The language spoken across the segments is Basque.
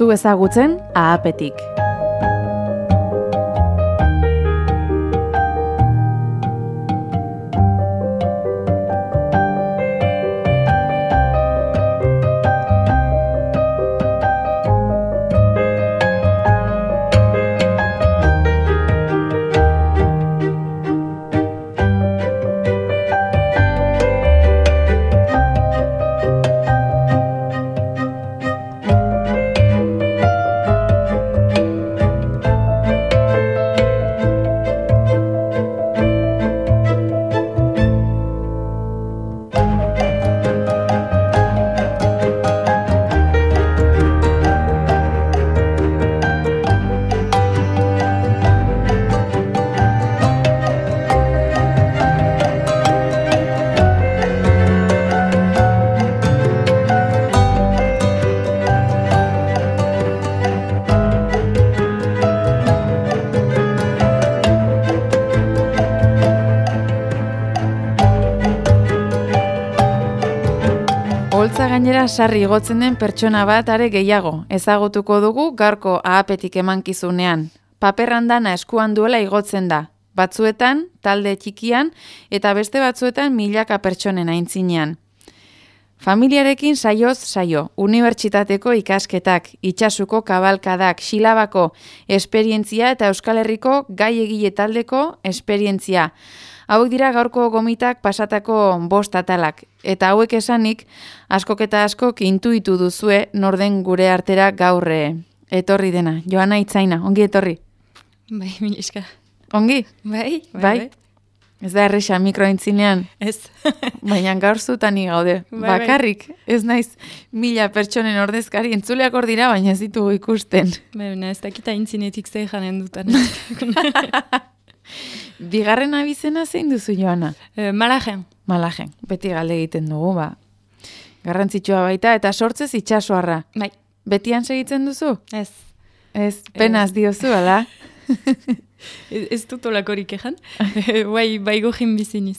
duzu ezagutzen ahapetik. Sarri igotzen den pertsona bat are gehiago, ezagutuko dugu garko ahapetik emankizunean. Paperran dana eskuan duela igotzen da. Batzuetan, talde txikian, eta beste batzuetan milaka pertsonen aintzinean. Familiarekin saioz saio, unibertsitateko ikasketak, itxasuko kabalkadak, xilabako esperientzia eta Euskal Herriko gai egile taldeko esperientzia. Hauek dira gaurko gomitak pasatako bost atalak, eta hauek esanik, askok eta askok intuitu duzue norden gure artera gaurre. Etorri dena, Joana Itzaina, ongi etorri. Bai, miliska. Ongi? Bai, Bai? Ez da erresa mikrointzinean, Ez. baina gaur zutani gaude. Bai, bai. Bakarrik, ez naiz mila pertsonen ordezkari entzuleak hor dira, baina ez ditugu ikusten. Bai, baina ez dakita intzinetik ze janen dutan. Bigarren abizena zein duzu, Joana? e, Malajen. Malajen, beti galde egiten dugu, ba. Garrantzitsua baita, eta sortzez itxasoarra. Bai, Betian segitzen duzu? ez. Ez, penaz diozu, ala? Ez, ez dut olakorik ejan. bai, bai gojin biziniz.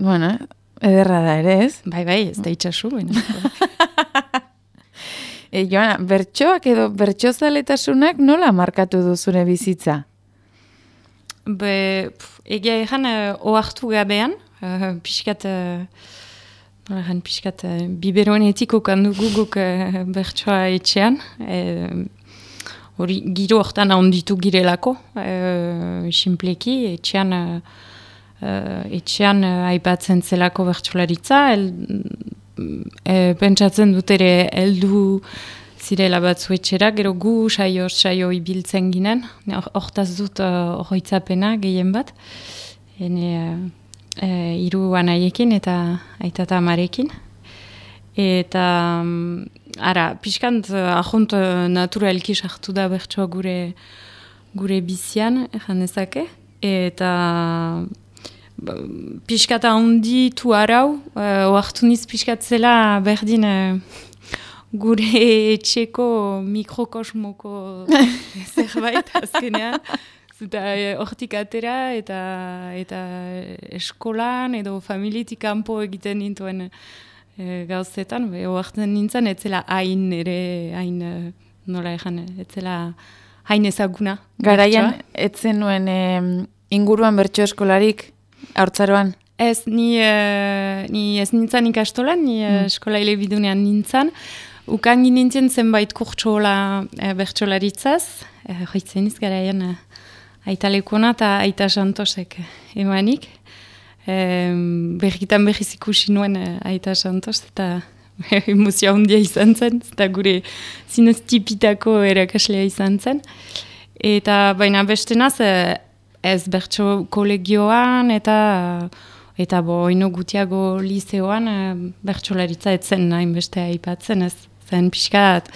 bueno, ederra da ere, ez? Bai, bai, ez da itxasu, baina. E, Joana, bertsoak edo bertsozaletasunak nola markatu du zure bizitza? Be, pf, egia ejan, uh, oartu gabean, uh, pixkat, uh, nola ejan, pixkat, uh, biberonetik okandugu guk uh, bertsoa etxean. E, hori giro hortan handitu girelako, uh, simpleki, etxean, uh, uh, etxean uh, aipatzen zelako bertsolaritza, el, e, pentsatzen dut ere heldu zirela batzu etxera, gero gu saio saio ibiltzen ginen, Ne, hor- hortaz dut uh, horroitzapena gehien bat, ene uh, uh, iru anaiekin eta aita eta amarekin. Eta, um, ara, pixkant, uh, ahunt uh, naturalki sartu da bertsoa gure, gure bizian, ejan dezake. Eta ba, pixkata handitu arau, uh, oartu niz pixkat zela berdin uh, gure etxeko mikrokosmoko zerbait azkenean. Eh, hortik atera eta eta eskolan edo familitik kanpo egiten nintuen e, gauzetan, be, oartzen nintzen, etzela hain ere, hain, eh, nola ejan, etzela hain ezaguna. Garaian, etzen nuen em, inguruan bertso eskolarik, haurtzaroan. Ez, ni, eh, ni ez nintzen ikastolan, ni mm. eskola elebidunean nintzen. Ukangi nintzen zenbait kurtsola e, bertsolaritzaz, e, joitzen iz garaian e, aita lekuna eta aita santosek emanik. Berritan berriz ikusi nuen e, aita santos eta emozio handia izan zen, eta gure zinez tipitako erakaslea izan zen. Eta baina beste naz, e, ez bertso kolegioan eta eta bo oino gutiago liseoan e, bertsolaritza etzen nahin beste aipatzen ez zen pixkat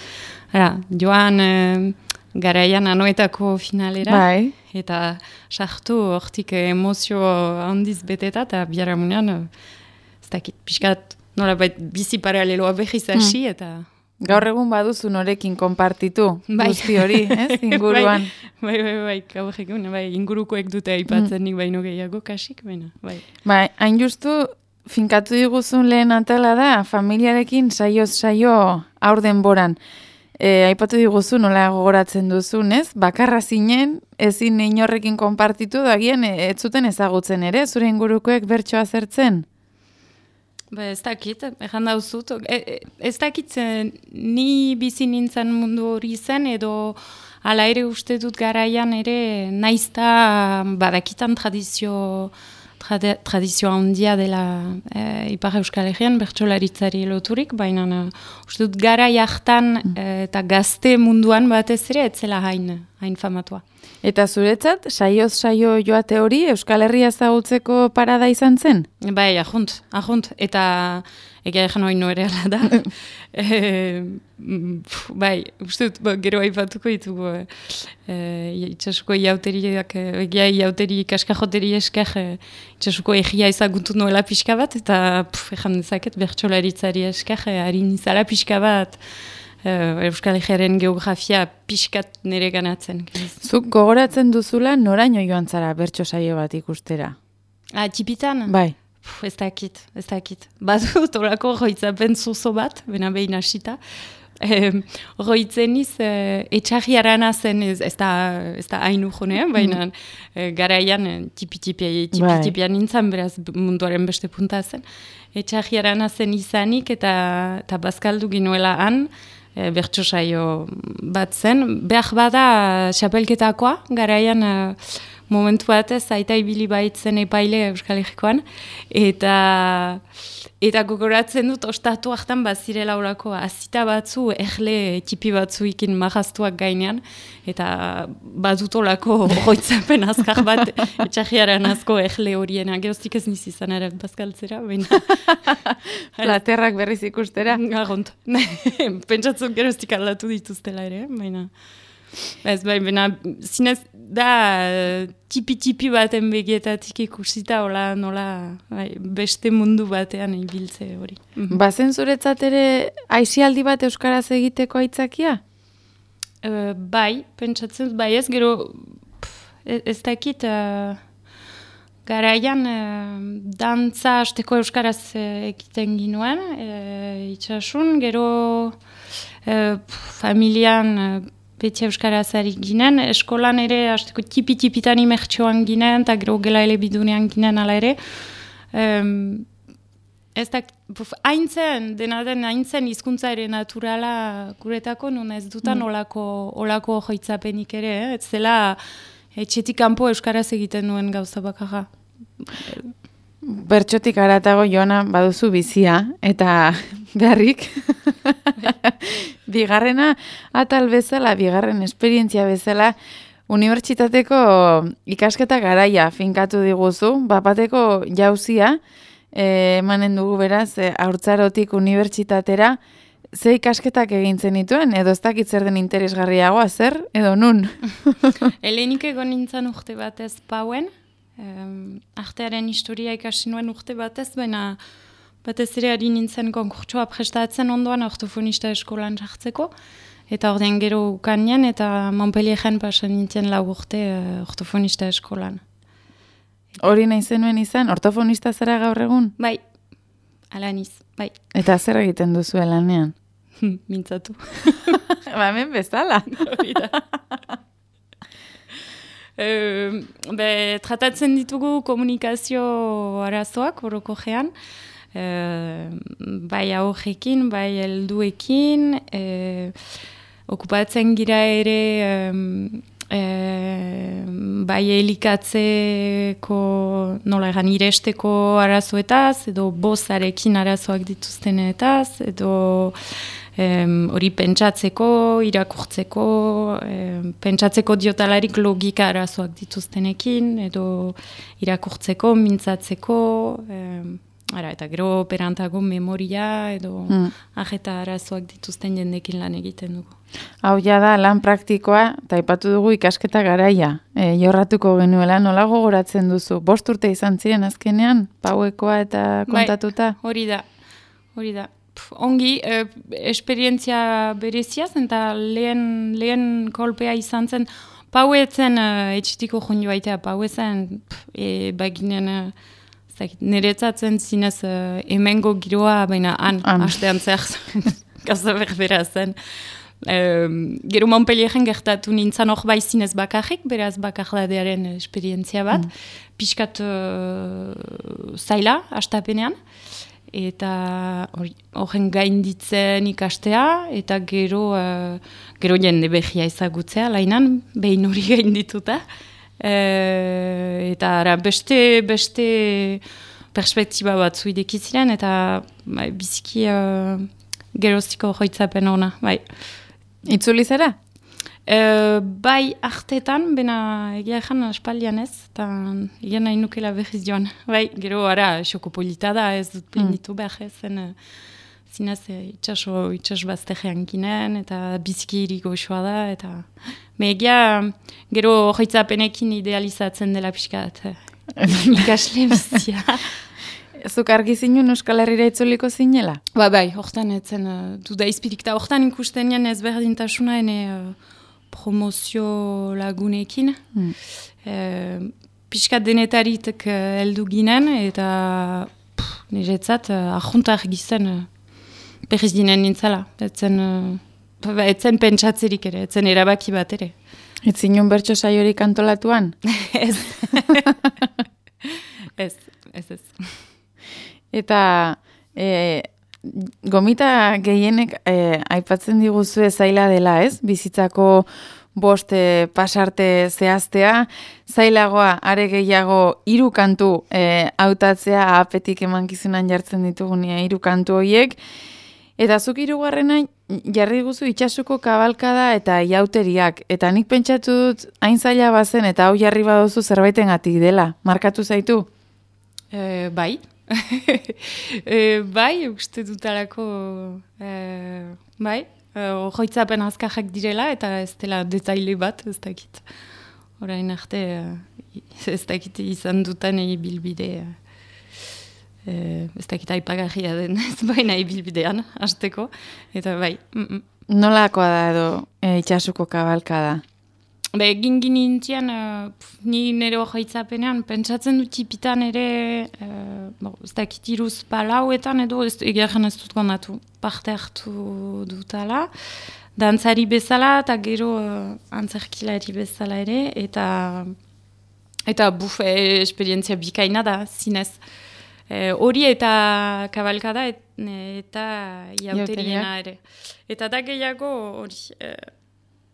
ara, joan garaian anoetako finalera Bai. eta sartu hortik emozio handiz beteta eta biharamunean e, ez dakit pixkat nola bait bizi paraleloa behiz hasi eta Gaur egun baduzu norekin konpartitu, Bai. guzti hori, ez, inguruan. Bai, bai, bai, gaur egun, bai, ingurukoek dute aipatzen nik baino gehiago kasik, baina, bai. Ba, hain justu, finkatu diguzun lehen atala da, familiarekin saioz saio aur denboran. E, aipatu diguzu nola gogoratzen duzun, ez? Bakarra zinen, ezin inorrekin konpartitu dagien, e, ez zuten ezagutzen ere, zure ingurukoek bertsoa zertzen? Ba, ez dakit, ezan dauzut. E, e, ez dakit, ni bizi nintzen mundu hori zen, edo ala ere uste dut garaian ere, naizta badakitan tradizio tradizioa handia dela e, Ipar Euskal Herrian, bertsolaritzari loturik, baina uh, uste dut gara jartan mm. eh, eta gazte munduan batez ere, etzela hain, hain famatua. Eta zuretzat, saioz saio joate hori Euskal Herria zagutzeko parada izan zen? Bai, ahunt, ahunt. Eta Ega egan hori noere ala da. e, bai, uste dut, ba, gero haipatuko ditugu. E, itxasuko iauteriak, egia iauteri kaskajoteri esker, e, itxasuko egia ezagutu noela pixka bat, eta egan dezaket bertxolaritzari esker, harin izala pixka bat, Euskal Egearen geografia pixkat nire ganatzen. Zuk gogoratzen duzula noraino joan zara bertso saio bat ikustera? Ah, txipitan? Bai. Puf, ez dakit, ez dakit. Badu, torako roitzapen zuzo bat, bena behin asita. E, roitzen iz, e, etxarri arana zen, ez, ez da, ez da hainu jonea, baina e, garaian tipi-tipian tipi, nintzen, beraz munduaren beste punta zen. Etxarri arana zen izanik eta, eta bazkaldu ginuela han, e, bertso saio bat zen. Behar bada, xapelketakoa, garaian... E, momentu batez, aita ibili baitzen epaile Euskal Herrikoan, eta, eta gogoratzen dut ostatu hartan bazirela horako azita batzu, erle tipi batzu ikin mahaztuak gainean, eta badut olako hoitzapen azkar bat, etxajiaren azko erle horien, geroztik ez nizi izan ere bazkaltzera, baina. Laterrak berriz ikustera. Garont. Pentsatzen geroztik aldatu dituztela ere, baina. Ez bai, bena, zinez, da, tipi-tipi baten begietatik ikusita, hola, nola, bai, beste mundu batean ibiltze hori. Mhm. Bazen zuretzat ere, aizialdi bat Euskaraz egiteko aitzakia? Uh, bai, pentsatzen, bai ez, gero, pff, e, ez dakit, uh, garaian, uh, dantza hasteko Euskaraz uh, egiten ginuen, uh, itxasun, gero, uh, familian, beti euskaraz ari ginen, eskolan ere, hasteko tipi-tipitan imertxoan ginen, eta gero gela ele bidunean ginen ala ere. Um, ez da, haintzen, dena den haintzen hizkuntza ere naturala guretako, nun ez dutan mm. olako, olako joitzapenik ere, eh? ez zela etxetik kanpo euskaraz egiten nuen gauza bakarra. Bertxotik aratago joana baduzu bizia, eta beharrik. bigarrena, atal bezala, bigarren esperientzia bezala, unibertsitateko ikasketa garaia finkatu diguzu, bapateko jauzia, e, emanen dugu beraz, e, haurtzarotik unibertsitatera, ze ikasketak egintzen dituen, edo ez dakit zer den interesgarriagoa, zer, edo nun? Helenik egon nintzen urte batez pauen, Um, artearen historia ikasi nuen urte batez, baina batez ere ari nintzen konkurtsua prestatzen ondoan ortofonista eskolan jartzeko. Eta ordean gero ukanean eta Montpellieren pasan nintzen lau urte uh, ortofonista eskolan. Hori nahi zenuen izan, ortofonista zara gaur egun? Bai, ala niz, bai. Eta zer egiten duzu lanean? Mintzatu. ba, hemen bezala. be, tratatzen ditugu komunikazio arazoak horoko gean, e, bai aurrekin, bai helduekin, e, okupatzen gira ere e, bai elikatzeko nola egan iresteko arazoetaz, edo bozarekin arazoak dituztenetaz, edo hori pentsatzeko, irakurtzeko, pentsatzeko diotalarik logika arazoak dituztenekin, edo irakurtzeko, mintzatzeko, ara, eta gero perantago memoria, edo mm. ajeta arazoak dituzten jendekin lan egiten dugu. Hau ja da, lan praktikoa, eta ipatu dugu ikasketa garaia, e, jorratuko genuela, nola gogoratzen duzu? Bost urte izan ziren azkenean, pauekoa eta bai, kontatuta? hori da, hori da ongi, e, esperientzia bereziaz, eta lehen, lehen kolpea izan zen, pauetzen e, etxitiko jonio baitea, pauetzen, e, baginen, e, niretzatzen zinez e, emengo giroa, baina han, hastean zer, gauza berbera zen. Um, gero Montpellieren gertatu nintzen hor bai zinez bakarrik, beraz bakarladearen esperientzia bat. Mm. Piskat uh, zaila, astapenean. Eta horren gainditzen ikastea, eta gero, uh, gero jende behia ezagutzea, lainan, behin hori gaindituta. Uh, eta ara, beste, beste perspektiba bat zuidekiziren, eta bai, biziki uh, geroziko joitzapen ona, bai. Itzuli zera? Uh, bai, artetan, bena egia ezan espaldian ez, eta egia nahi nukela behiz joan. Bai, gero, ara, xoko polita da, ez dut plinitu mm. behar zen, uh, zinez, uh, itxaso, itxas baztegean ginen, eta biziki iriko da, eta... Me egia, gero joitzapenekin idealizatzen dela pixkat. Ikasle bizia. Zuk argi zinun Euskal Herriera itzuliko zinela? Ba, bai, hortan etzen, uh, du da izpirik, eta hortan ikusten ez berdintasuna ene uh, promozio lagunekin. Hmm. Uh, Piskat denetaritek uh, eldu ginen, eta niretzat, uh, ahuntar gizten berriz dinen nintzala. Etzen, etzen pentsatzerik ere, etzen erabaki bat ere. Ez zinun bertso saiorik antolatuan? ez. ez, ez ez. Eta e, gomita gehienek e, aipatzen diguzu zaila dela, ez? Bizitzako boste pasarte zehaztea, zailagoa are gehiago hiru kantu e, hautatzea apetik emankizunan jartzen ditugun hiru kantu horiek. Eta zuk hirugarrena jarri guzu itxasuko kabalkada eta iauteriak. Eta nik pentsatu dut hain zaila bazen eta hau jarri baduzu zerbaiten dela. Markatu zaitu? E, bai, e, bai, uste dutalako, e, bai, hoitzapen e, azkajak direla, eta ez dela detaile bat, ez dakit. Horain arte, ez dakit izan dutan egi bilbide, e, ez dakit aipagarria den, ez baina bilbidean, hasteko, eta bai. Mm -mm. Nolakoa da edo e, itxasuko kabalka da? Be, egin ginen uh, ni nire hojaitzapenean, pentsatzen dut tipitan ere, uh, bo, ez dakit iruz palauetan edo, ez, egeran ez dut gondatu, parte hartu dutala, dantzari bezala eta gero uh, antzerkilari bezala ere, eta eta bufe esperientzia bikaina da, zinez. Hori eta kabalkada et, eta iauteriena ere. Eta da gehiago hori...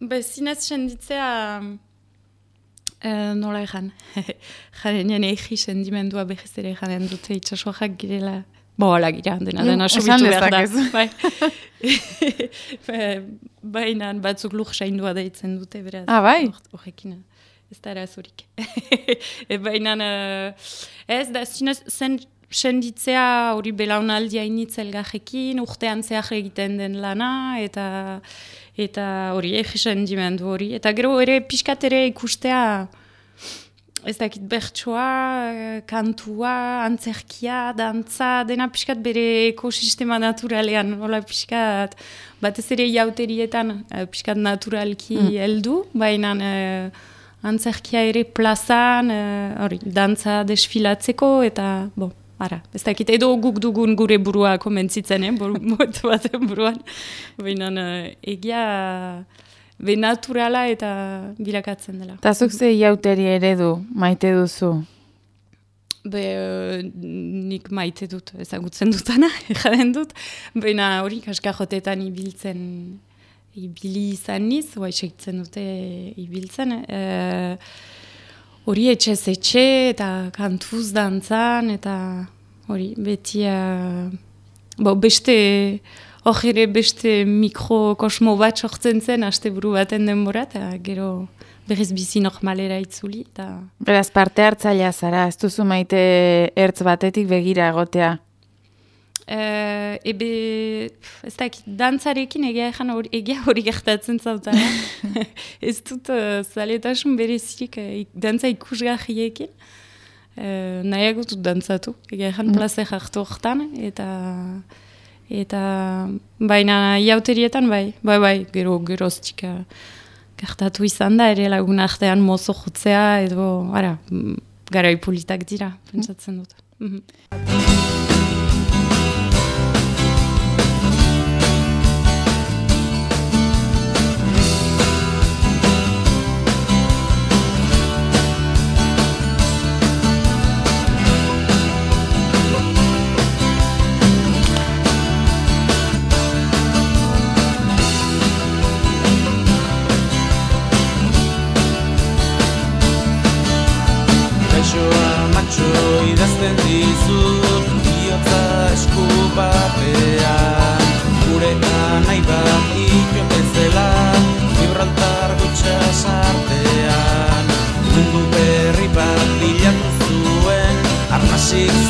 Bezinez senditzea... Uh, nola egan. Jaren nien egi sendimendua behiz ere jaren dute itxasoak girela. Bo, ala gira, dena, dena, sobitu behar da. Bai. Baina batzuk luk saindua deitzen dute, beraz. Ah, bai? Horrekin, ez da erazurik. e, Baina, uh, ez da, zinez, senditzea hori belaunaldia initzel gajekin, urtean zehar egiten den lana, eta eta hori egisen dimendu hori. Eta gero ere pixkat ere ikustea ez dakit bertsoa, kantua, antzerkia, dantza, dena pixkat bere ekosistema naturalean, hola pixkat, batez ere jauterietan eh, pixkat naturalki mm. heldu, baina uh, antzerkia ere plazan, uh, hori, dantza desfilatzeko, eta, bo, Ara, ez dakit, edo guk dugun gure burua komentzitzen, eh? motu baten buruan. Baina uh, egia be naturala eta bilakatzen dela. Eta zuk ze iauteri eredu maite duzu? Be, uh, nik maite dut, ezagutzen dutana, jaden dut. Baina hori kaskajotetan ibiltzen ibili izan niz, segitzen dute ibiltzen. Uh, hori etxe etxe eta kantuz dantzan eta hori beti uh, bo, beste hor ere beste mikrokosmo bat sortzen zen haste buru baten denbora eta gero berriz bizi normalera itzuli. Ta... Beraz parte hartzailea zara, ez duzu maite ertz batetik begira egotea? Uh, ebe, ez da, dantzarekin egia egan hori, egia hori gertatzen zautan. ez dut uh, zaletasun berezik uh, dantza ikusgarriekin. Uh, nahiago dut dantzatu, egia egan mm. plaze jartu horretan, eta eta baina iauterietan bai, bai, bai, gero, gero ztika gertatu izan da, ere lagun artean mozo jutzea, edo, ara, gara ipolitak dira, pentsatzen dut. Mm -hmm. Matxoa, matxo idazten dizut Biotza esku batean. Gureta nahi bat ikon bezala Gibraltar gutxa sartean. Mundu berri bat bilatu zuen Arnasik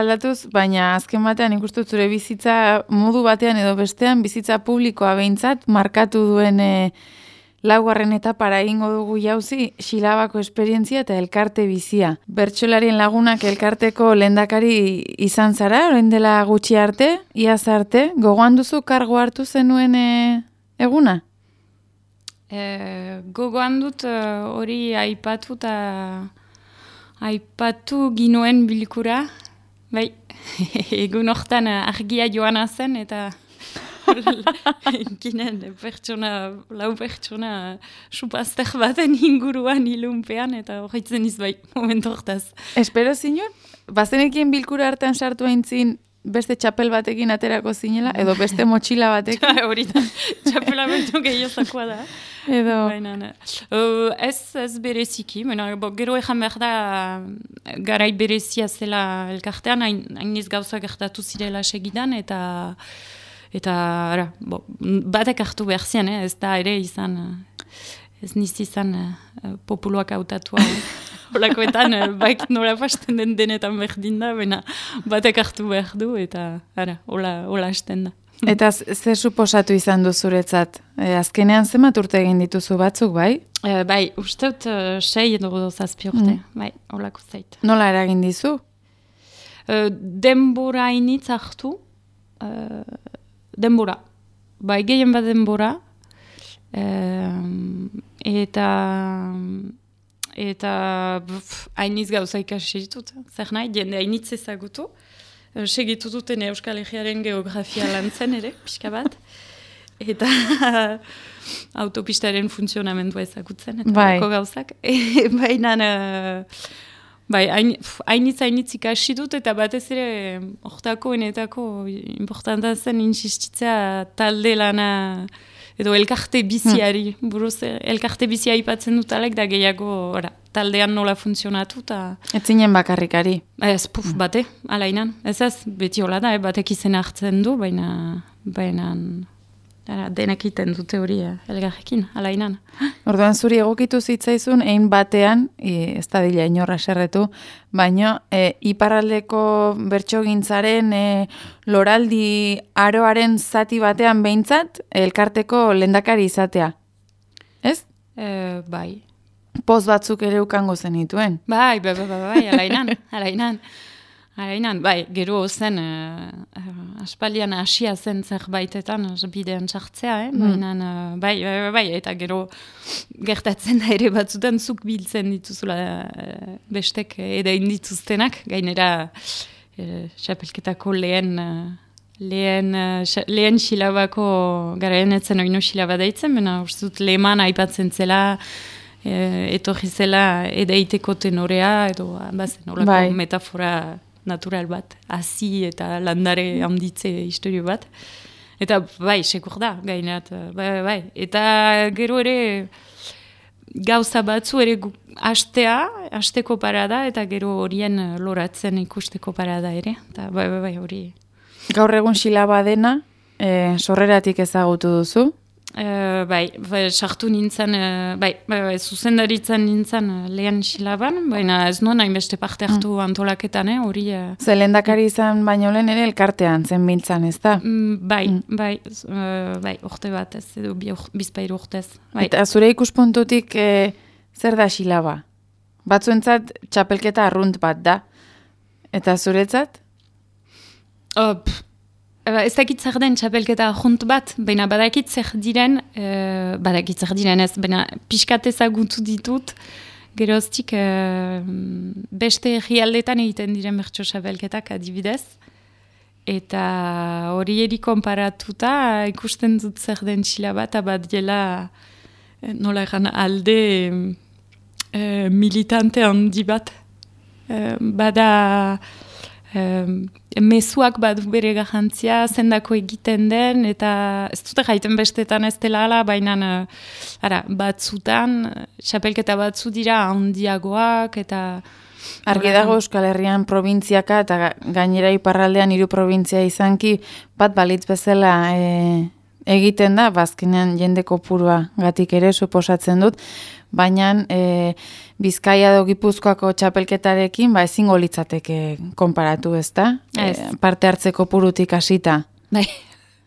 aldatuz, baina azken batean ikustut zure bizitza modu batean edo bestean bizitza publikoa behintzat markatu duen e, laugarren etapara egingo dugu jauzi xilabako esperientzia eta elkarte bizia. Bertsolarien lagunak elkarteko lendakari izan zara, orain dela gutxi arte, iaz arte, gogoan duzu kargo hartu zenuen e, eguna? E, gogoan dut hori aipatu eta aipatu ginuen bilkura. Bai, egun hortan eh, argia joana zen eta Ginen, pertsona, lau pertsona supazter baten inguruan ilunpean eta horretzen izbai momentu hortaz. Espero zinun, bazenekien bilkura hartan sartu aintzin beste txapel batekin aterako zinela, edo beste motxila batekin, Hori da, txapela betu gehiozakoa da. Edo... Baina, uh, ez, ez bereziki, baina, bo, gero ezan behar da garai berezia zela elkartean, hain, hain ez gauza gertatu zirela segidan, eta eta ara, bo, batek hartu behar zian, eh? ez da ere izan, ez niz izan uh, populuak hautatua. Holakoetan, eh, baik nola pasten den denetan berdin da, baina batek hartu behar du, eta ara, hola, hola hasten da. Eta zer suposatu izan du zuretzat? E, azkenean zenbat urte egin dituzu batzuk, bai? Eh, bai, uste dut uh, sei edo zazpi urte, bai, holako zait. Nola eragin dizu? Uh, denbora initz hartu, uh, denbora. Bai, gehien bat denbora. Um, eta eta pff, hainitz gauza ikasi ditut. Zer nahi, jende hainitz ezagutu. Uh, segitu duten Euskal Herriaren geografia lantzen ere, pixka bat. Eta autopistaren funtzionamendua ezagutzen, eta Bai. gauzak. Baina, uh, bai, hainitz hainitz ikasi dut, eta batez ere, hortako enetako, importanta zen insistitzea talde lana, edo elkarte biziari, buruz, eh, elkarte bizia aipatzen dut alek, da gehiago, ora, taldean nola funtzionatu, eta Ez bakarrikari. ez, puf, bate, alainan. Ez ez, beti hola da, eh, batek izen hartzen du, baina, baina, ara, denek iten dute hori eh, elgarrekin, alainan. Orduan zuri egokitu zitzaizun, ein batean, e, ez da dila inorra serretu, baino e, iparraldeko bertsogintzaren e, loraldi aroaren zati batean behintzat, elkarteko lendakari izatea. Ez? E, bai. Poz batzuk ere ukango zenituen. Bai, bai, bai, bai, bai, alainan, alainan. Alainan, bai, gero zen, uh, uh, aspalian hasia zen zerbaitetan, uh, bidean sartzea, eh? baina, uh, bai, bai, bai, bai, eta gero gertatzen da ere batzutan zuk biltzen dituzula uh, bestek edain dituztenak, gainera uh, xapelketako lehen, uh, lehen, uh, lehen xilabako, garaen etzen oino xilaba deitzen, baina uste dut leheman aipatzen zela, etorri zela edaiteko tenorea, edo bazen olako Bai. metafora natural bat, hasi eta landare handitze historio bat. Eta bai, sekur da, gainat, bai, bai, bai. Eta gero ere gauza batzu ere hastea, hasteko parada, eta gero horien eh, loratzen ikusteko parada ere. Eta bai, bai, bai, hori. Gaur egun silaba dena, e, sorreratik ezagutu duzu. Eh, bai, bai, sartu nintzen, eh, bai, bai, bai, zuzendaritzen nintzen eh, lehen silaban, baina ez nuen hainbeste parte hartu antolaketan, eh, hori... eh, Ze lehendakari izan baino lehen ere elkartean zen biltzan, ez da? mm, bai, bai, z- eh, bai, urte bat ez, edo bi ur- bizpahiru urtez. Bai. Eta zure ikuspuntutik e, zer da silaba? Batzuentzat txapelketa arrunt bat da. Eta zuretzat? Oh, pff, eh, ez dakit zer den txapelketa junt bat, baina badakit zer diren, eh, badakit zer diren ez, baina pixkat ezagutu ditut, geroztik eh, beste herrialdetan egiten diren bertso txapelketak adibidez, eta hori eri konparatuta ikusten dut zer den txila bat, bat dela eh, nola egan alde eh, militante handi bat. Eh, bada um, mezuak badu bere garrantzia, zendako egiten den, eta ez dute jaiten bestetan ez dela ala, baina uh, ara, batzutan, eh, xapelketa batzu dira handiagoak, eta Argi dago Euskal Herrian probintziaka eta ga- gainera iparraldean hiru probintzia izanki bat balitz bezala e, egiten da, bazkenean jende kopurua gatik ere suposatzen dut, baina e, Bizkaia edo Gipuzkoako txapelketarekin ba ezingo litzateke konparatu, ezta? Ez. E, parte hartzeko purutik hasita. bai,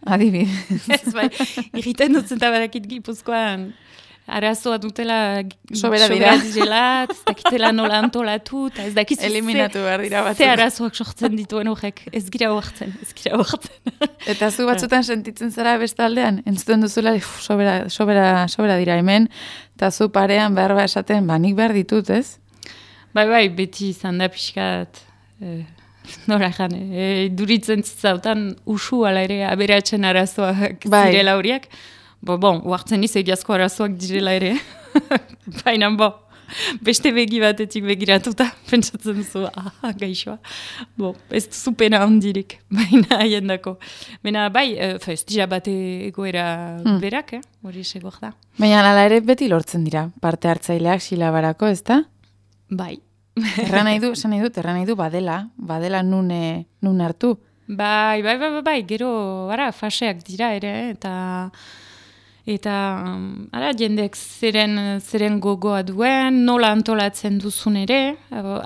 Adibidez. ez bai, irriten dut zenta barakit gipuzkoan, arazoa dutela Sobera dira. direla, ez dakitela nola antolatu, eta ez dakizu Eliminatu behar dira ze batzuk. arazoak sortzen dituen horrek, ez gira hortzen, ez gira hortzen. Eta zu batzutan sentitzen zara bestaldean, entzuten duzula, uf, sobera, sobera, sobera dira hemen, eta zu parean behar ba esaten, ba nik behar ditut, ez? Bai, bai, beti izan da pixkat, eh, nora jan, eh, duritzen zitzautan usu ala ere aberatzen arazoak Bai. zirela horiek. Bo, bon, uartzen iz egiazko arazoak direla ere. Baina, bo, beste begi batetik begiratuta, pentsatzen zu, aha, gaixoa. Bo, ez duzu pena handirik, baina haien dako. Baina, bai, eh, fa, ez dira bate egoera berak, eh? hori segor da. Baina ala ere beti lortzen dira, parte hartzaileak silabarako, ez da? Bai, Erran nahi du, esan nahi dut, erran nahi du badela, badela nun, eh, nun hartu. Bai, bai, bai, bai, bai, gero, ara, faseak dira ere, eta eta um, ara, jendek zeren, zeren gogoa duen, nola antolatzen duzun ere,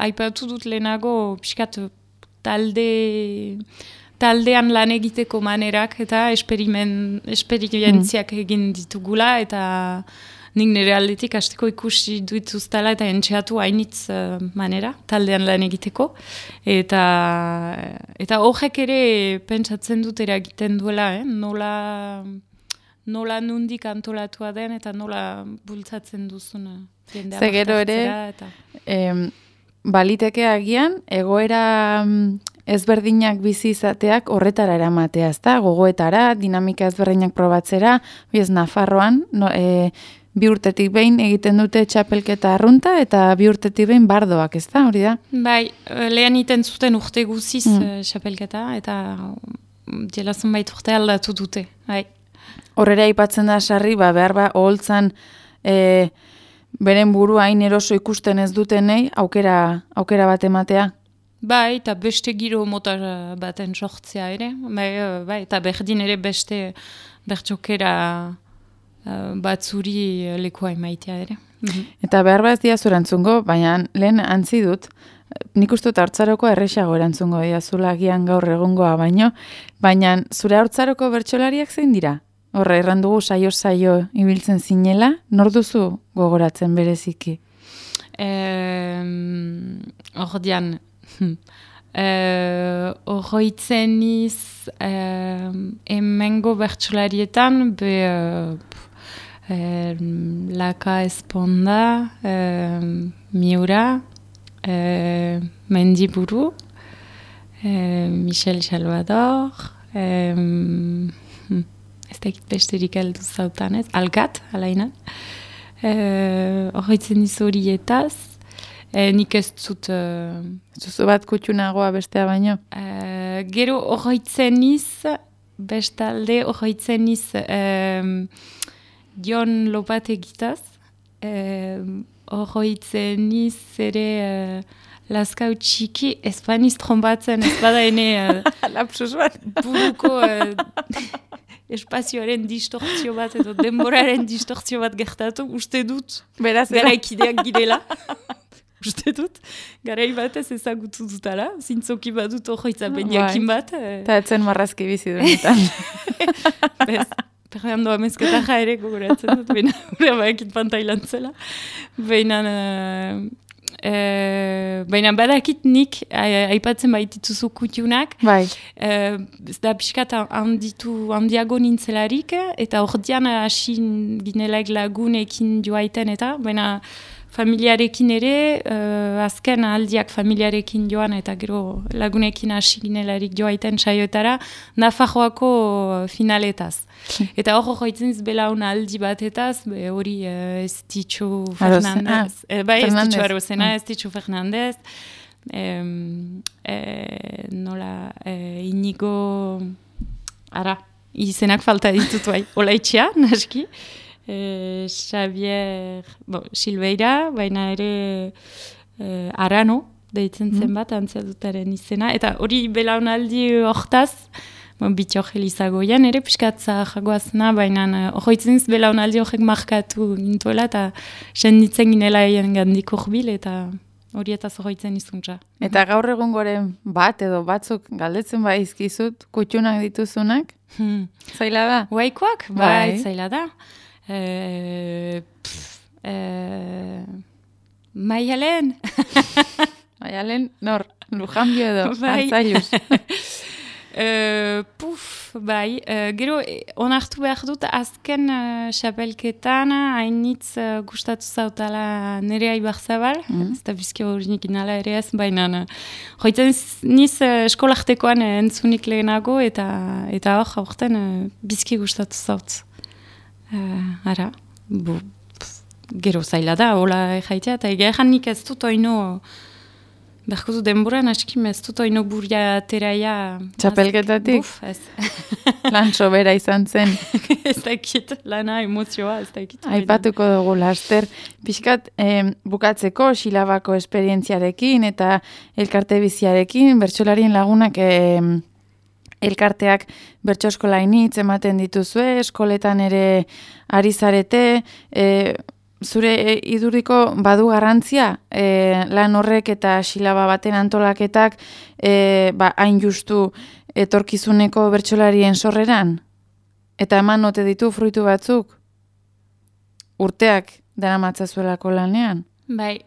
aipatu dut lehenago, pixkat talde, taldean lan egiteko manerak, eta esperimen, esperientziak egin ditugula, eta nik nire aldetik hasteko ikusi duituztala eta entxeatu hainitz eh, manera, taldean lan egiteko. Eta, eta horrek ere pentsatzen dut eragiten duela, eh? nola, nola nundik antolatua den eta nola bultzatzen duzun eh, jendea Ze gero ere- Eta... Em, baliteke agian, egoera mm, ezberdinak bizi izateak horretara eramatea, ez da? Gogoetara, dinamika ezberdinak probatzera, ez Nafarroan, no, e, bi urtetik behin egiten dute txapelketa arrunta eta bi urtetik behin bardoak, ez da? Hori da? Bai, eh, lehen iten zuten urte guziz Mm. mm. xapelketa, eta mm, jela zenbait urte aldatu dute. Bai. Horrera aipatzen da sarri, ba, behar ba, oholtzan e, beren burua hain eroso ikusten ez dutenei aukera, aukera bat ematea. Bai, eta beste giro mota baten sortzea ere. Bai, eh, bai, eta berdin ere beste bertxokera eh, batzuri lekua emaitea ere. Mhm. Eta behar ba ez diazu erantzungo, baina lehen antzi dut, nik uste dut hartzaroko erresago erantzungo diazula agian gaur egungoa baino, baina zure hartzaroko bertsolariak zein dira? Horre, erran dugu saio-saio ibiltzen zinela, nor duzu gogoratzen bereziki? Em, Ordian, hm, eh, oroitzen iz em, hemengo bertsolarietan, be em, laka esponda, em, miura, eh, mendiburu, eh, Michel Salvador, ez dakit besterik heldu zautan ez, algat, alainan. Eh, Horreitzen niz horietaz. Eh, nik ez dut... eh, Zuzu bat kutxunagoa bestea baino. Eh, gero horreitzen niz, bestalde horreitzen niz em, Jon Lopategitaz. Em, Horreitzen niz ere eh, Laskau txiki, ez baniz trombatzen, ez bada ene eh, Lapsus bat. buruko eh, espazioaren distortzio bat edo denboraren distortzio bat gertatu, uste dut Beraz, garaikideak girela. uste dut, garai batez ezagutu dutala, zintzoki badut horretza Bai. bat. Eh, Eta etzen marrazki bizi dunetan. bez, Fernando Amezketaja ere gogoratzen dut, baina ura baekit pantailan zela. Baina, eh, eh, baina badakit nik, a- aipatzen baitituzu kutiunak, bai, Eh, ez da pixkat handitu, handiago nintzelarik, eta ordean hasi ginelaik lagunekin joaiten eta, baina familiarekin ere, eh, azken aldiak familiarekin joan eta gero lagunekin hasi ginelarik joaiten saioetara, Nafarroako finaletaz. Eta hor joitzen belaun aldi batetaz, be hori eh, ez ditxu Fernandez. Eh, bai, ez Fernandez. ditxu Arozena, Mm. ez ditxu Fernandez. Eh, nola, eh, inigo, ara, izenak falta ditut bai, olaitxea, naski. Eh, Xavier, bo, Silveira, baina ere eh, Arano, deitzen zen Mm. bat, antzia dutaren izena. Eta hori belaunaldi hortaz, bon, bitxo jelizagoian ere piskatza jagoazna, baina horretzen iz belaunaldi horrek markatu gintuela, eta senditzen ginela egin gandik urbil, eta horietaz horretzen izuntza. Eta gaur egun goren bat edo batzuk galdetzen baizkizut, kutxunak dituzunak, Hmm. zaila da? Guaikoak? Bai. Bai, zaila da. E, pff, e, maialen? Maialen, nor, lujanbio edo, Bai. e, puf, bai. E, gero, e, onartu behar dut, azken e, xapelketan, hainitz e, gustatu zautala nire aibarzabal. Mhm. Ez da bizki horinik inala ere ez, baina joitzen niz e, eskolartekoan e, entzunik lehenago, eta eta hor, aurten e, bizki gustatu zaut. E, ara, bu, pff, gero zaila da, hola jaitea, eta egia egan nik ez dut oino, Berko du denboran askim ez dut oino burria teraia... Txapelketatik? Buf, ez. Lan sobera izan zen. ez dakit, lana, emozioa, ez dakit. Aipatuko dugu laster. Pixkat, em, bukatzeko silabako esperientziarekin eta elkarte biziarekin, bertsolarien lagunak em, elkarteak bertso eskolainitz ematen dituzue, eskoletan ere ari zarete, e, zure e, iduriko badu garrantzia e, lan horrek eta silaba baten antolaketak e, ba, hain justu etorkizuneko bertsolarien sorreran? Eta eman note ditu fruitu batzuk? Urteak dara matzazuelako lanean? Bai.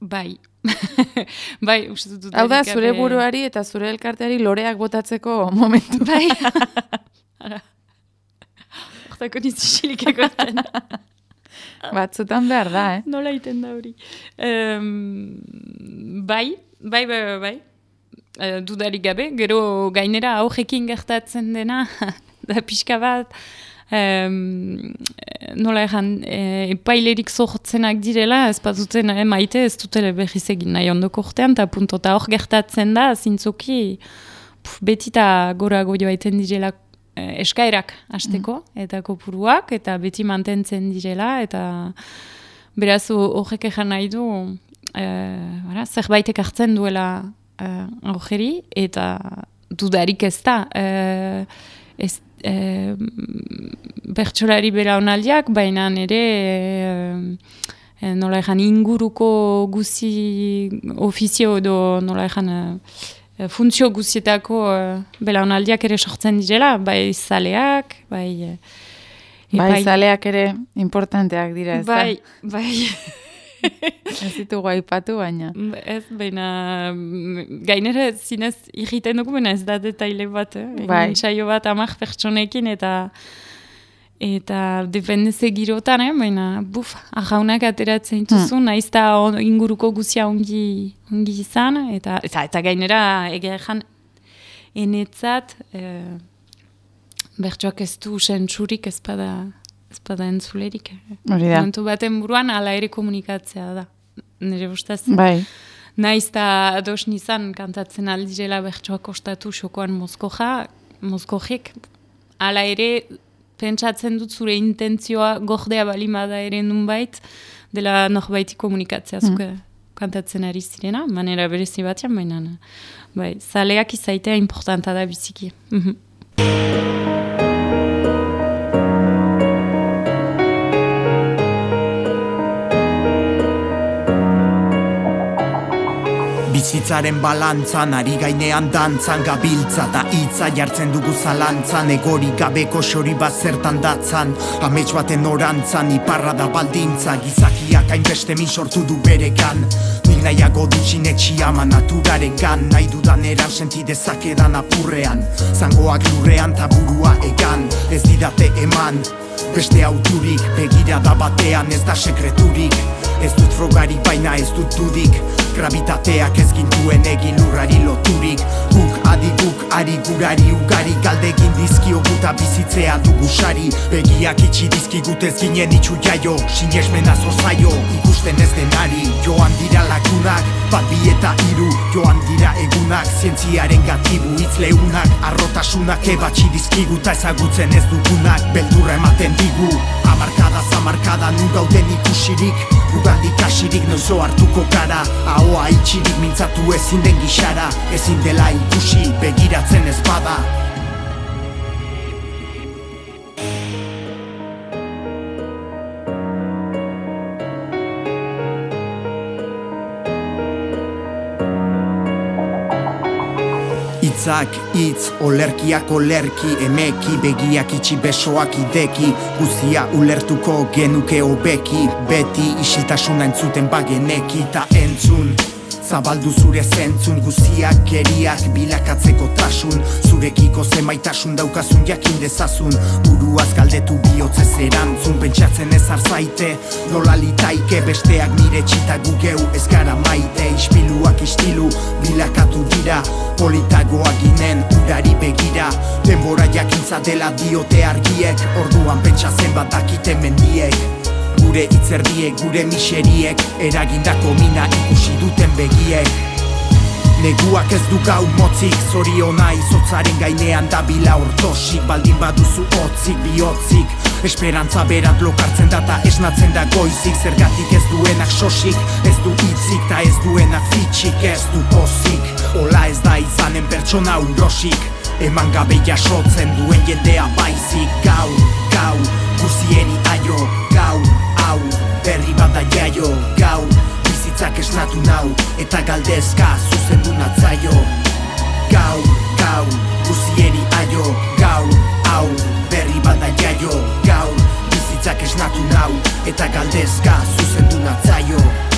Bai. bai, uste dut. Hau da, zure buruari eta zure elkarteari loreak botatzeko momentu. Bai. Hortako nizixilik egoten. Batzutan behar da, eh? Nola iten da hori. Em, bai, bai, bai, bai. E, dudarik gabe, gero gainera aurrekin gertatzen dena, da pixka bat, em, nola egan, e, epailerik zortzenak direla, ez bazuten eh, maite, ez dutele berriz egin nahi ondoko urtean, eta punto, eta hor gertatzen da, zintzoki, puf, beti eta gorago joaiten direla eh, eskaerak hasteko eta kopuruak, eta beti mantentzen direla, eta beraz ho- horrek ejan nahi du, eh, bara, zerbaitek hartzen duela eh, aurreri, eta dudarik ez da, eh, ez, eh, bertsolari belaunaldiak, baina ere eh, nola ejan inguruko guzi ofizio edo nola ejan funtzio guzietako eh, belaunaldiak ere sortzen direla, bai zaleak, bai... eh, Bai, zaleak ere importanteak dira, ez Bai, bai. da? Ez ditugu aipatu baina. Ez, baina mm, gainera zinez irriten dugu, baina ez da detaile bat, eh? Bai. saio bat amak pertsonekin eta eta dependeze girotan, eh? baina buf, ahaunak ateratzen dituzu, Hmm. naiz da on- inguruko guzia ongi, ongi izan, eta, eta, eta gainera egia ejan enetzat, eh, bertsoak ez du sentsurik ez bada ez bada entzulerik. Hori da. Momentu baten buruan, ala ere komunikatzea da. Nire ustez. Bai. Naiz eta ados nizan kantatzen aldirela bertsoak ostatu xokoan mozkoja, mozkojek, ala ere pentsatzen dut zure intentzioa gordea balimada ere nunbait, dela norbaiti komunikatzea Mm. zuke kantatzen ari zirena, manera berezi batean, baina bai, zaleak izaitea importanta da biziki. Mhm. Bizitzaren balantzan, ari gainean dantzan Gabiltza eta hitza jartzen dugu zalantzan. Egori gabeko xori bat zertan datzan Amets baten orantzan, iparra da baldintza. Gizakiak hainbeste min sortu du beregan. Nik nahiago dutxin etxiama naturaren gan Nahi dudan eran senti dezakedan apurrean. Zangoak lurrean taburua egan. Ez didate eman Beste auturik, begirada batean ez da sekreturik. Ez dut frogarik baina ez dut dudik Gravitateak ez gintuen egin lurrari loturik. Guk adi guk ari gurari ugari Galdegin dizkio guta bizitzea dugu sari. Begiak itxi dizkigut ez ginen itxu jaio. Sinesmena zozaio ikusten ez denari. Joan dira lagunak, bat bi eta hiru. Joan dira egunak, zientziaren gatibu Itz leunak, arrotasunak ebatxi dizkigu Ta ezagutzen ez dugunak, beldurra ematen digu Amarkada zamarkada nu gauden ikusirik. Ugandik asirik noizo hartuko gara Ahoa itxirik mintzatu ezin den gixara Ezin dela ikusi begiratzen ez Itzak, hitz, olerkiak olerki, emeki, begiak itxi besoak ideki, guzia ulertuko genuke hobeki, beti isiltasuna entzuten bageneki ta entzun. Zabaldu zure zentzun guziak geriak bilakatzeko tasun Zurekiko zemaitasun daukazun jakin dezazun. Buruaz galdetu bihotzez erantzun Pentsatzen ez arzaite nola litaike Besteak nire txita gu geu ez gara maite Ispiluak istilu bilakatu dira. Politagoa ginen urari begira. Denbora jakintza dela diote argiek Orduan pentsa zenbat dakite mendiek Gure itzerdiek, gure miseriek Eragindako mina ikusi duten begiek. Neguak ez du gau motzik, zoriona izotzaren gainean dabila ortosik Baldin baduzu hotzik, bihotzik. Esperantza berat lokartzen data esnatzen da goizik Zergatik ez duenak sosik, ez du hitzik Ta ez duenak fitxik, ez du pozik. Ola ez da izanen pertsona urosik Eman gabe jasotzen duen jendea baizik. Gaur, gaur, guzieri aio. Gaur, hau, berri bada jaio. Gaur, bizitzak esnatu nau Eta galdezka zuzendu natzaio Gaur, gaur, guzieri aio. Gaur, hau, berri bada jaio. Gaur, bizitzak esnatu nau Eta galdezka zuzendu natzaio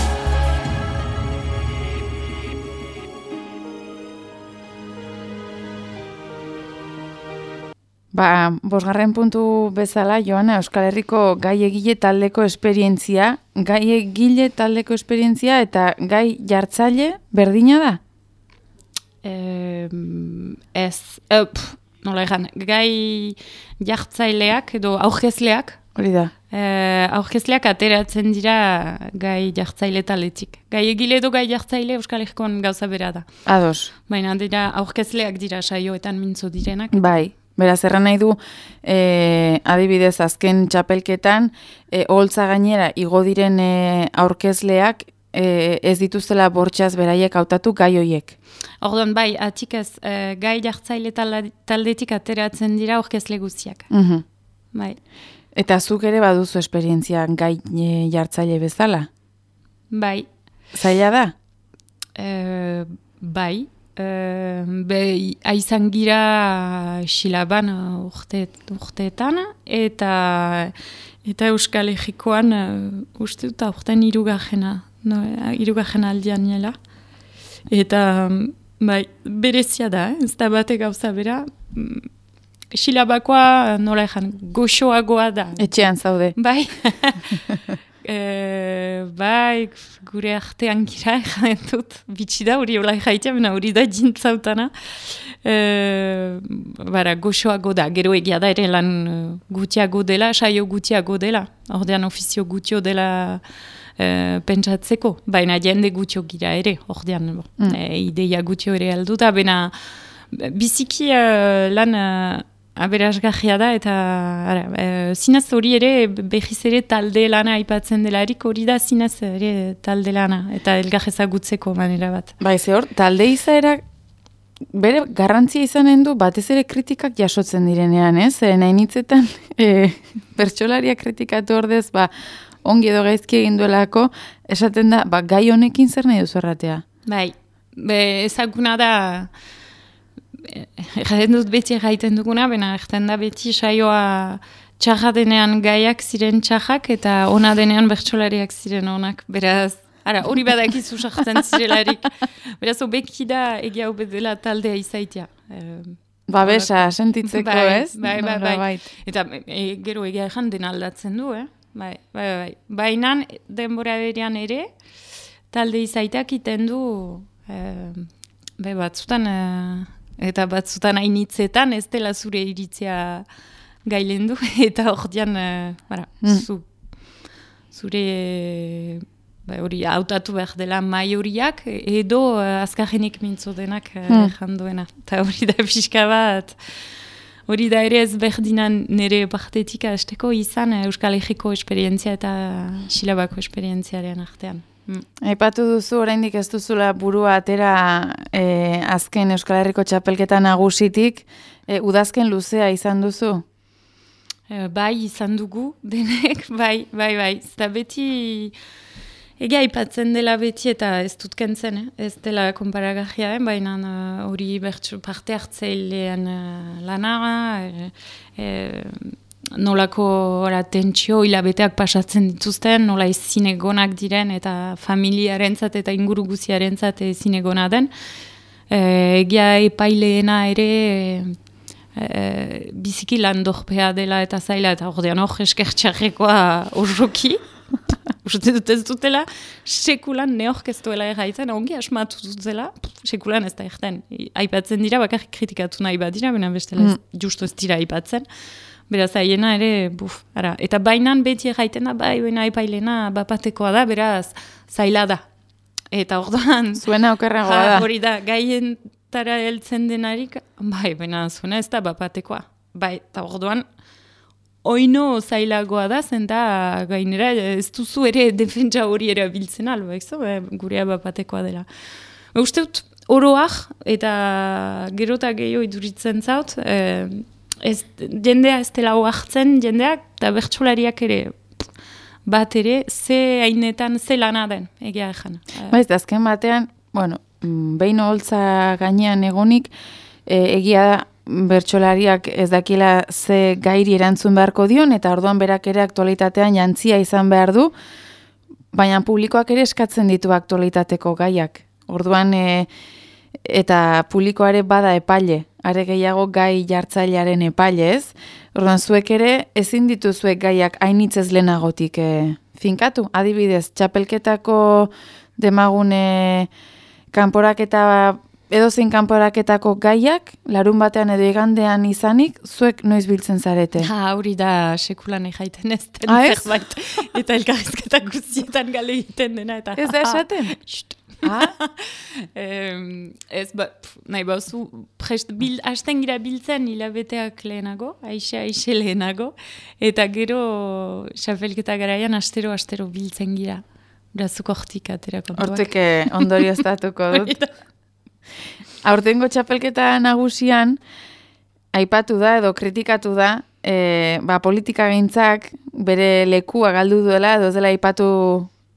Ba, bosgarren puntu bezala, Joana, Euskal Herriko gai egile taldeko esperientzia, gai egile taldeko esperientzia eta gai jartzaile berdina da? Eh, ez, eh, pff, nola egan, gai jartzaileak edo aurkezleak, Hori da. eh, aurkezleak ateratzen dira gai jartzaile taletik. Gai egile edo gai jartzaile Euskal Herrikoan gauza bera da. Ados. Baina dira aurkezleak dira saioetan mintzo direnak. Bai. Beraz, erran nahi du, e, adibidez, azken txapelketan, e, holtza gainera, igo diren e, aurkezleak, e, ez dituztela bortxaz beraiek hautatu gai hoiek. Orduan, bai, atik ez, eh, gai jartzaile taldetik ateratzen dira aurkezle guztiak. Mhm. Bai, Eta zuk ere baduzu esperientzia gai e, jartzaile bezala? bai, Zaila da? Eh, bai, eh, be, aizan gira xilaban urte, urteetan, eta eta Euskal Herrikoan uh, uste dut aurten irugajena, no, irugajena aldian nela. Eta, bai, berezia da, eh? ez da bate gauza bera, Xilabakoa, nola ezan, goxoagoa da. Etxean zaude. Bai, E, bai, gure artean gira egin dut, bitxi da, hori hola jaitea, bena hori da jintzautana. E, bara, goxoago da, gero egia da ere lan gutiago dela, saio gutiago dela, ordean ofizio gutio dela e, pentsatzeko, baina jende gutio gira ere, ordean, mm. e, ideia gutio ere aldu da, bena biziki uh, lan aberasgahia da, eta ara, e, zinez hori ere behiz ere talde lana aipatzen delarik, hori da zinez ere talde lana, eta elgar ezagutzeko manera bat. Bai, ze hor, talde izaera bere garrantzia izanen du batez ere kritikak jasotzen direnean, ez? Zeren hainitzetan e, pertsolaria kritikatu ordez, ba, ongi edo gaizki egin duelako, esaten da, ba, gai honekin zer nahi duzu erratea? Bai, be, ezaguna da, Erraten dut beti erraiten duguna, bena erten da beti saioa txarra denean gaiak ziren txarrak eta ona denean bertsolariak ziren onak. Beraz, ara, hori badakizu sartzen zirelarik. Beraz, obeki da egia dela taldea izaitia. Babesa, sentitzeko bai, ez? Bai, bai, bai. Eta e, gero egia ezan den aldatzen du, eh? Bai, bai, bai. Bainan, denbora berian ere, talde izaiteak iten du, eh, bai, batzutan, eh, Eta batzutan hainitzetan ez dela zure iritzia gailen du, eta hor dian, uh, zu, zure ba, hori hautatu behar dela maioriak, edo uh, azkajenik mintzo denak uh, mm. janduena. Eta hori da pixka bat, hori da ere ez berdinan nire partetik azteko izan Euskal Herriko esperientzia eta Xilabako esperientziaren artean. Mm. Aipatu duzu oraindik ez duzula burua atera e, azken Euskal Herriko txapelketa nagusitik, e, udazken luzea izan duzu? E, bai, izan dugu, denek, bai, bai, bai. Zta beti, egia aipatzen dela beti eta ez dut kentzen, eh? ez dela konparagajia, eh? baina hori uh, parte hartzeilean uh, lana, nolako ora, tentsio hilabeteak pasatzen dituzten, nola ezin egonak diren eta familiarentzat eta inguru guziarentzat ezin egona den. E, egia epaileena ere e, biziki lan dorpea dela eta zaila eta ordean hor eskertxarrekoa orroki. Uste dut ez dutela, sekulan neorkeztuela erraiten, ongi asmatu dutela, sekulan ez da erten. Aipatzen dira, bakarrik kritikatu nahi bat dira, bena bestela mm. justu ez dira aipatzen. Beraz, haiena ere, buf, ara. Eta bainan beti erraiten da, bai, baina ipailena bapatekoa da, beraz, zaila da. Eta orduan... Zuena okerragoa da. Hori da, gaien tara heltzen denarik, bai, baina zuena ez da bapatekoa. Bai, eta orduan, oino zailagoa da, zen da, gainera, ez duzu ere defentsa hori ere biltzen alba, ez eh, gurea bapatekoa dela. Uste dut, oroak, eta gerota gehiago iduritzen zaut, eh, ez, jendea ez dela hartzen jendeak, eta bertsolariak ere bat ere, ze hainetan, ze lana den, egia ezan. Ba ez, azken batean, bueno, mm, behin holtza gainean egonik, e, egia bertsolariak ez dakila ze gairi erantzun beharko dion, eta orduan berak ere aktualitatean jantzia izan behar du, baina publikoak ere eskatzen ditu aktualitateko gaiak. Orduan, e, eta publikoare bada epaile, are gehiago gai jartzailearen epailez, orduan zuek ere ezin dituzuek gaiak hainitzez lehenagotik e, finkatu. Adibidez, txapelketako demagune kanporaketa edo zein kanporaketako gaiak, larun batean edo igandean izanik, zuek noiz biltzen zarete. Ha, hori da sekulan jaiten ez den ah, zerbait. Eta elkarrezketak guztietan gale egiten dena. Eta, ez da esaten? Ah? ez, ba, nahi bauzu, prest, bil, hasten gira biltzen hilabeteak lehenago, aixe, aixe lehenago, eta gero, xafelketa garaian, astero, astero biltzen gira. Brazuko hortik atera kontuak. Hortik eh, ondorio estatuko dut. Aurtengo txapelketa nagusian, aipatu da edo kritikatu da, e, ba, politika gintzak bere lekua galdu duela, edo zela aipatu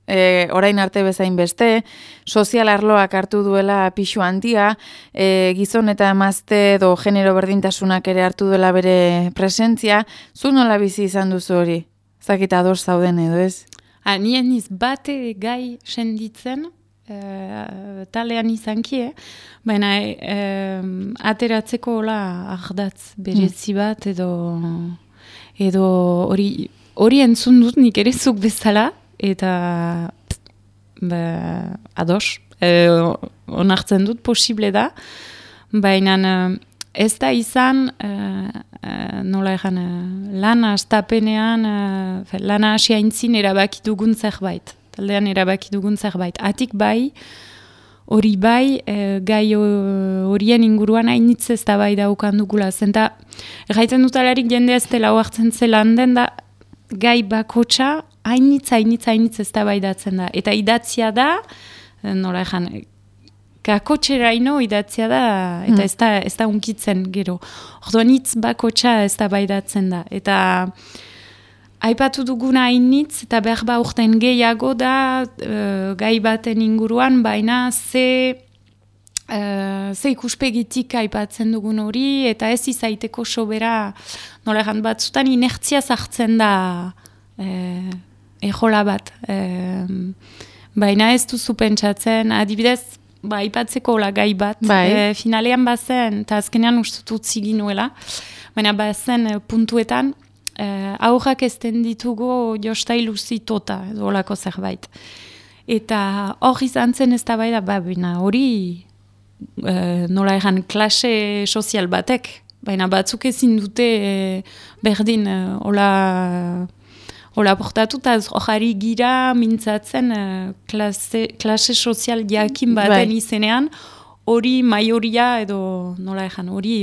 e, orain arte bezain beste, sozial arloak hartu duela pixu handia, e, gizon eta emazte edo genero berdintasunak ere hartu duela bere presentzia, zu nola bizi izan duzu hori? Zakita ador zauden edo ez? Ha, ah, nien iz bate gai senditzen, uh, talean izanki, eh? baina uh, ateratzeko hola ahdatz berezi hmm. bat edo edo hori hori entzun dut nik ere zuk bezala, eta be, ados, e, onartzen dut posible da, baina ez da izan, e, nola egan, lana astapenean, e, lana hasi haintzin erabaki dugun zerbait, taldean erabaki dugun zerbait. Atik bai, hori bai, e, gai horien inguruan hainitz ez da bai daukan dugula. Zenta, erraiten dut alarik jende ez dela hoartzen zelan den da, gai bakotxa hainitz, hainitz, hainitz ez da bai datzen da. Eta idatzia da, nola ezan, kakotxera ino idatzia da, eta hmm. ez, da, ez da unkitzen gero. Orduan hitz bakotxa ez da bai datzen da. Eta... Aipatu duguna hainitz eta behar ba urten gehiago da uh, gai baten inguruan, baina ze, uh, ze ikuspegitik aipatzen dugun hori eta ez izaiteko sobera nola batzutan inertzia zartzen da uh, ejola bat. Uh, baina ez duzu pentsatzen, adibidez, ba, aipatzeko la gai bat, bai. finalean bazen, eta azkenean ustutut ziginuela, baina bazen puntuetan, eh, aurrak ezten ditugu jostailu zitota, edo olako zerbait. Eta hor izan zen ez da bai da, baina hori eh, nola egan klase sozial batek, baina batzuk ezin dute eh, berdin eh, hola... Ola portatu eta hori gira mintzatzen uh, klase, klase sozial jakin baten bai. izenean, hori maioria edo nola ejan, hori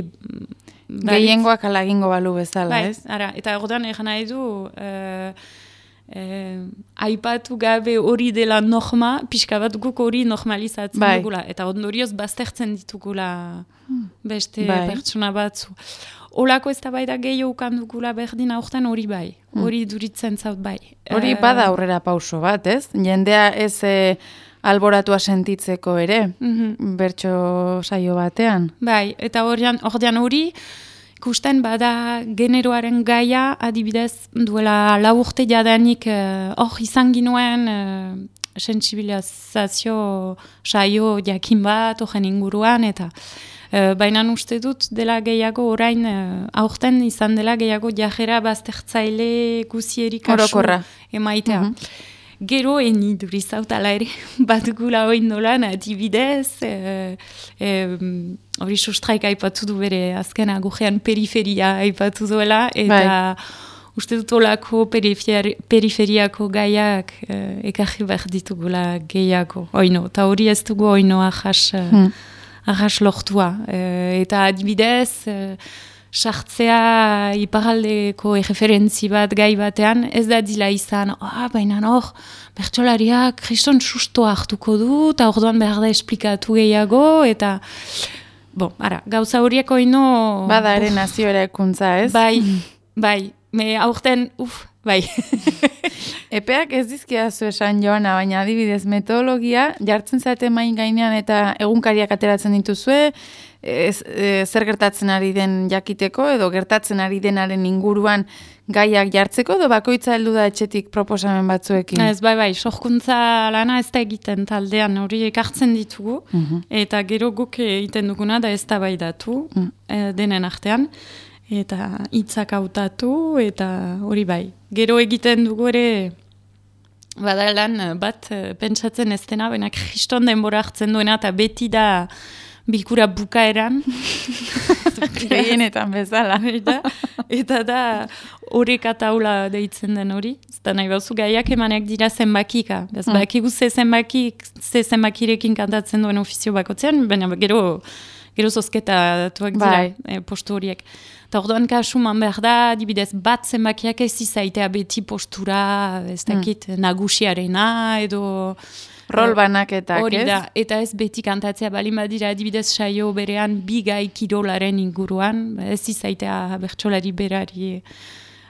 Gehiengoak alagingo balu bezala, bai, ez? Ara, eta egotan egin nahi du, uh, uh, aipatu gabe hori dela norma, pixka bat guk hori normalizatzen bai. dugula. Eta ondorioz baztertzen ditugula hmm. beste bai. pertsona batzu. Olako ez da bai da gehiago dugula berdin aurten hori bai. Hmm. Hori duritzen zaut bai. Hori uh, bada aurrera pauso bat, ez? Jendea ez... E, alboratua sentitzeko ere, mm bertso saio batean. Bai, eta horrean hori, ikusten bada generoaren gaia, adibidez, duela lau urte jadanik eh, hor uh, izan ginuen uh, sensibilizazio saio jakin bat, horren inguruan, eta baina uste dut dela gehiago orain uh, aurten izan dela gehiago jajera baztertzaile guzierik asu emaitea. Mhm. Gero eni durizaut ala ere, bat gula hori nolan, adibidez, e, e, hori sustraik aipatu du bere, azken agujean periferia aipatu duela, eta bai. uste dut olako periferiako gaiak e, ekarri behar ditugula gehiago, oino, eta hori ez dugu oino ahas, hmm. Ahas lohtua. E, eta adibidez, e, sartzea iparaldeko erreferentzi bat gai batean, ez da dila izan, ah, baina hor, bertxolariak kriston susto hartuko du, eta orduan behar da esplikatu gehiago, eta, bon, ara, gauza horiek oino... Bada ere nazio ere ekuntza, ez? Bai, bai, me aurten, uf, bai. Epeak ez dizkia zu esan joana, baina adibidez metodologia, jartzen zaite main gainean eta egunkariak ateratzen dituzue, ez, e, zer gertatzen ari den jakiteko edo gertatzen ari denaren inguruan gaiak jartzeko edo bakoitza heldu da etxetik proposamen batzuekin? Ez, bai, bai, sohkuntza lana ez da egiten taldean hori ekartzen ditugu mhm. eta gero guk egiten duguna da ez da bai datu mm. denen artean eta hitzak hautatu eta hori bai. Gero egiten dugu ere badalan bat pentsatzen ez dena, benak kriston denbora hartzen duena eta beti da bilkura bukaeran. Gehienetan bezala. eta, eta da horrek ataula deitzen den hori. Eta nahi bauzu gaiak emanek dira zenbakika. Ez mm. bakigu ze zenbakik, ze zenbakirekin kantatzen duen ofizio bakotzean, baina gero, gero zozketa tuak dira bai. e, postu horiek. Eta orduan kasuman behar da, dibidez bat zenbakiak ez izaitea beti postura, ez mm. dakit, mm. nagusiarena edo... Rol banaketak, Hori da, eta ez beti kantatzea bali badira adibidez saio berean bigai kirolaren inguruan, ez izaitea bertxolari berari.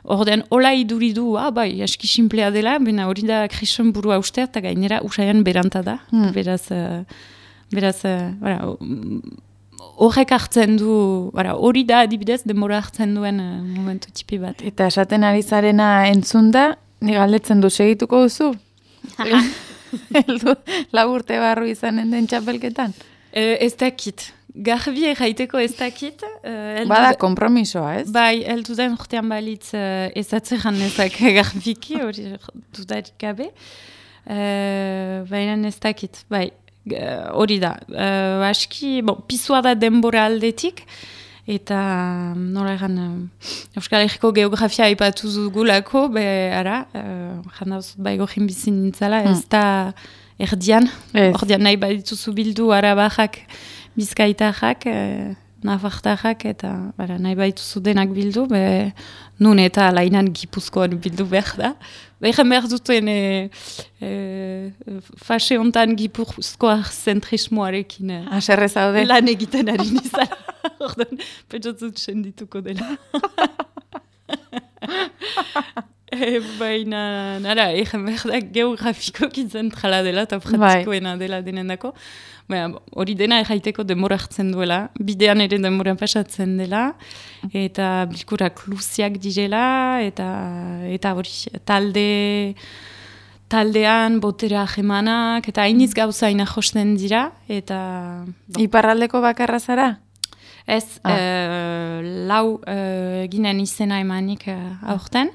Orden, hola iduri du, ah, bai, aski simplea dela, bena hori da krison burua ustea, eta gainera usaian beranta da. Hmm. Beraz, uh, beraz, uh, horrek hartzen du, hori da adibidez, demora hartzen duen uh, momentu tipi bat. Eta esaten ari zarena entzun da, galdetzen du segituko duzu? Eldu, laburte barru izanen den txapelketan? E, ez dakit. garbi erraiteko ez dakit. Uh, Bada kompromisoa, ez? Bai, eldu den urtean balitz uh, ez atzeran ezak garbiki, hori dudarik gabe. Uh, Baina ez dakit, bai, hori da. Uh, aski, bon, pisua da denbora aldetik, eta nola egan Euskal Herriko geografia ipatu zugulako, be, ara, uh, jana bai gojin bizin nintzala, ez da erdian, ordian nahi badituzu bildu arabajak, bizkaitajak, e, nafartajak, eta bara, nahi badituzu denak bildu, be, nun eta lainan gipuzkoan bildu behar da. Behren behar duten e, e, fase hontan gipuzkoa zentrismoarekin e, lan egiten ari nizan. Ordan, pentsatzut sendituko dela. E, baina, nara, egen behar da geografiko kintzen trala dela eta praktikoena dela denendako. Hori dena erraiteko demora hartzen duela, bidean ere demora pasatzen dela, eta bilkurak luziak direla, eta eta hori talde taldean botera jemanak, eta hainiz gauza ina josten dira, eta... Iparraldeko bakarra zara? Ez, ah. uh, lau uh, ginen izena emanik uh, aurten,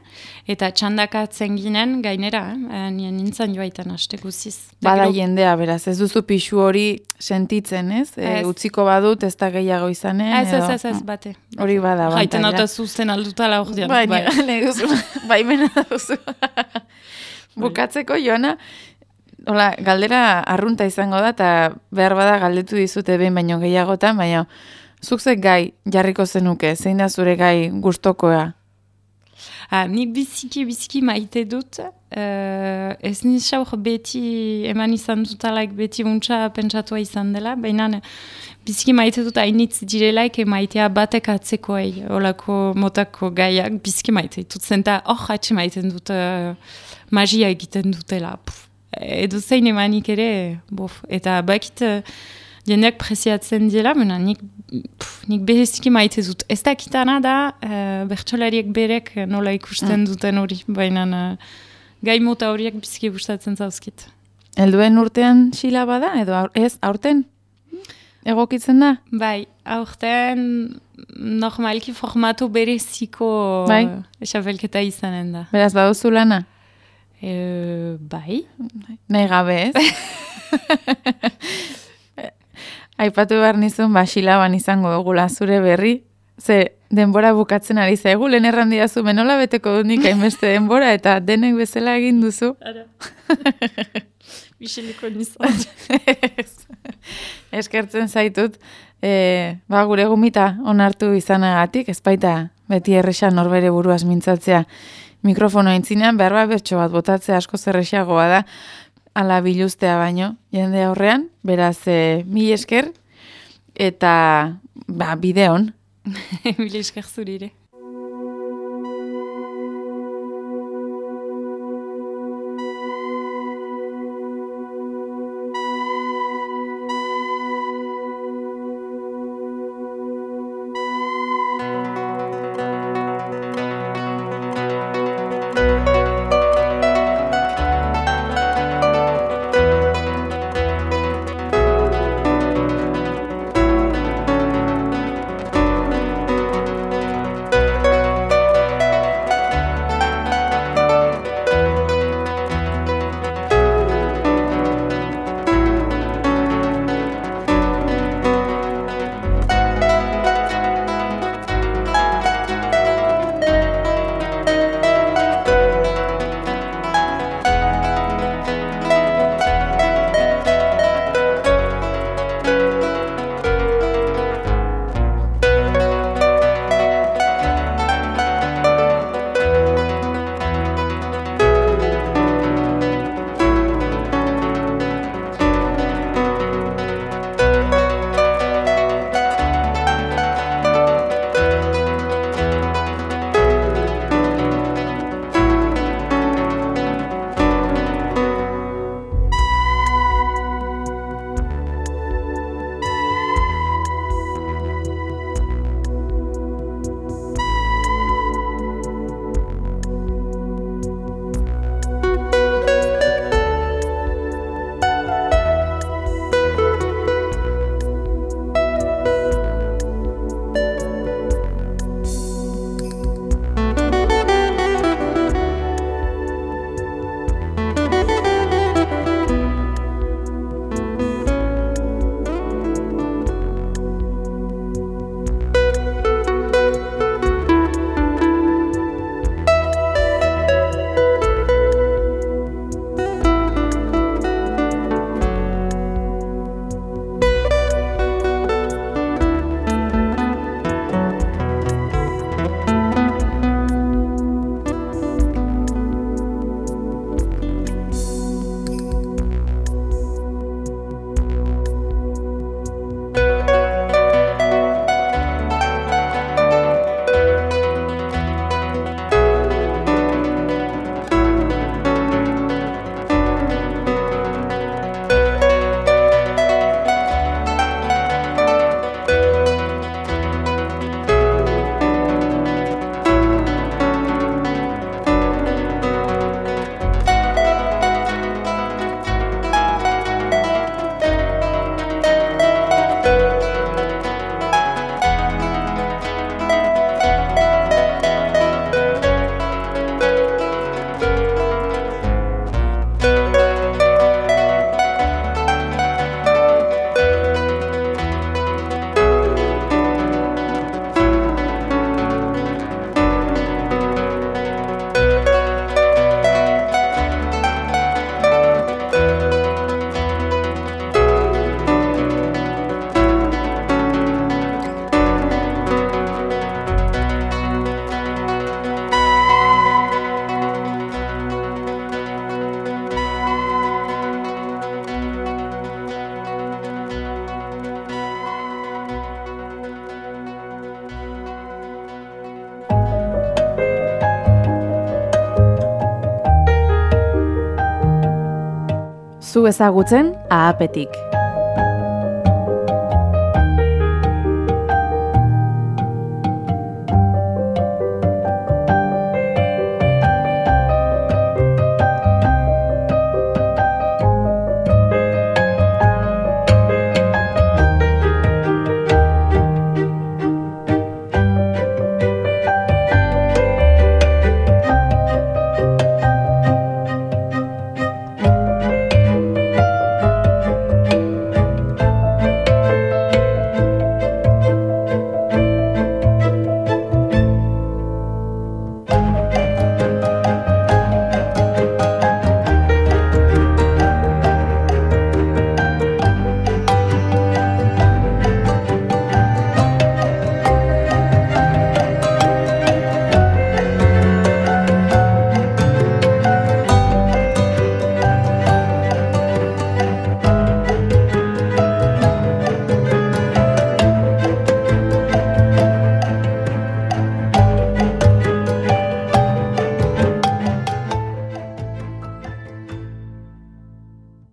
eta txandakatzen ginen gainera, uh, nien nintzen joaitan haste guziz. Bada jendea, beraz, ez duzu pixu hori sentitzen, ez? ez. utziko badut, ez da gehiago izanen? Ez, ez, ez, ez, bate. Hori bada. Jaiten hau zuzten alduta laur dian. Bai, bai, bai, duzu, bai mena duzu. Bukatzeko, Joana, Hola, galdera arrunta izango da, eta behar bada galdetu dizute behin baino gehiagotan, baina Zuk gai jarriko zenuke, zein da zure gai gustokoa? Ah, nik biziki, biziki maite dut. Uh, ez nizaur beti eman izan dutalaik beti untsa pentsatua izan dela, baina biziki maite dut hainitz direlaik maitea batek atzekoei, olako motako gaiak biziki maite dut. Zenta hor hatxe maiten dut uh, magia egiten dutela. Puf. Edo zein emanik ere, bof. Eta bakit... Uh, jendeak preziatzen dira, mena nik, nik beheziki maite dut. Ez dakitana da, uh, bertsolariek berek nola ikusten mm. duten hori, baina uh, gai mota horiek biziki gustatzen zauzkit. Elduen urtean xila bada, edo ez, aurten? Egokitzen da? Bai, aurten normalki formatu bereziko bai? esabelketa izanen da. Beraz, baduzu lana? E, bai. Nahi gabe, ez? Aipatu behar nizun, basilaban izango dugula zure berri, ze denbora bukatzen ari zaigu, lehen errandia zu menola beteko dut nik hainbeste denbora, eta denek bezala egin duzu. Ara. Bixiliko nizan. Eskertzen zaitut, e, ba, gure gumita onartu izanagatik, ezpaita beti erresa norbere buruaz mintzatzea mikrofono entzinean, behar bat bertso bat botatzea asko zerrexagoa da, ala biluztea baino, jende aurrean, beraz, e, mi esker, eta ba, bideon. Mil esker zurire. Ezagutzen ahapetik.